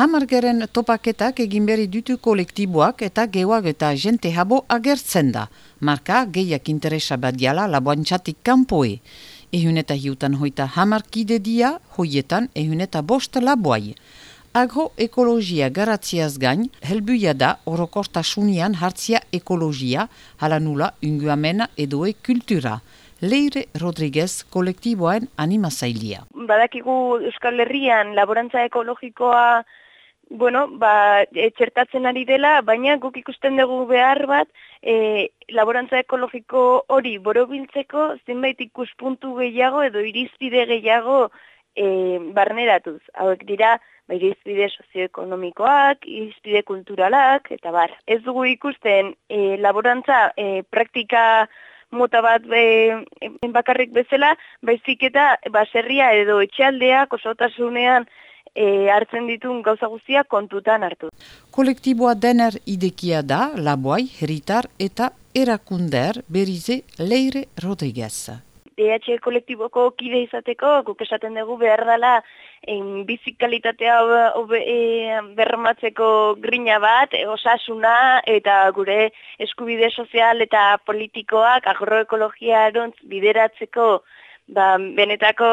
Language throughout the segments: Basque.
Hamargeren topaketak egin berri dutu kolektiboak eta geoak eta jente habo agertzen da. Marka gehiak interesa badiala laboantxatik kanpoe. Ehun eta hiutan hoita hamarkide dia, hoietan ehun eta bost laboai. Agroekologia garatziaz gain, helbuia da orokortasunian hartzia ekologia, hala nula unguamena edoe kultura. Leire Rodriguez kolektiboen animazailia. Badakigu Euskal Herrian laborantza ekologikoa bueno, ba, e, txertatzen ari dela, baina guk ikusten dugu behar bat e, laborantza ekologiko hori borobiltzeko zenbait ikuspuntu gehiago edo irizpide gehiago e, barneratuz. Hauek dira, ba, irizpide sozioekonomikoak, irizpide kulturalak, eta bar. Ez dugu ikusten e, laborantza e, praktika mota bat e, bakarrik bezala, baizik eta baserria edo etxaldeak osotasunean e, hartzen ditun gauza guztiak kontutan hartu. Kolektiboa dener idekia da, laboai, heritar eta erakunder berize Leire Rodriguez. DH kolektiboko kide izateko, guk esaten dugu behar dela bizik kalitatea e, bermatzeko grina bat, e, osasuna eta gure eskubide sozial eta politikoak agroekologia erontz bideratzeko ba, benetako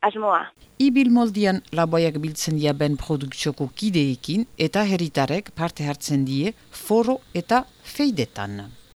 asmoa. Ibil moldian laboiak biltzen dia ben produktsioko kideekin eta heritarek parte hartzen die foro eta feidetan.